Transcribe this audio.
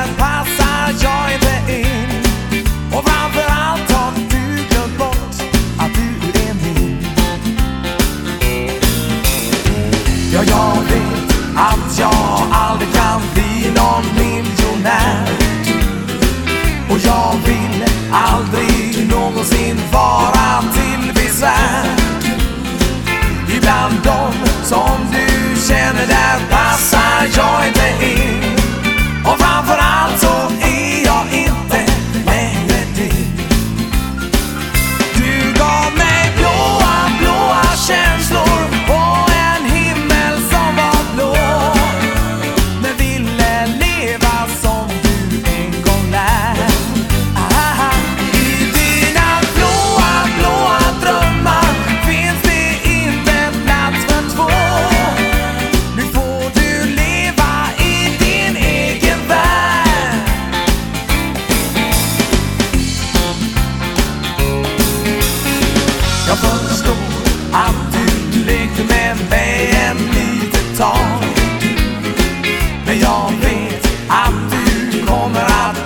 Där passar jag inte in. Och framförallt har du glömt bort att du är min. Ja, jag vet att jag aldrig kan bli någon miljonär. Och jag vill aldrig någonsin vara till besvär. Ibland de som du känner där passar jag inte in. det med en liten tag. Men jag vet att du kommer att